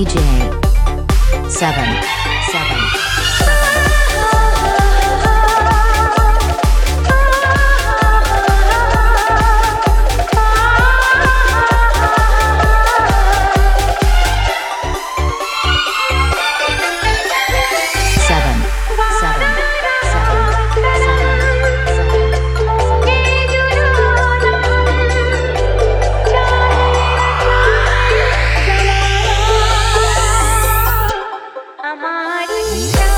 DJ. 7. 7. night.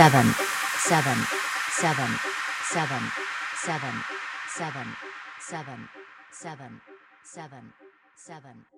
Seven seven seven seven seven seven seven seven seven seven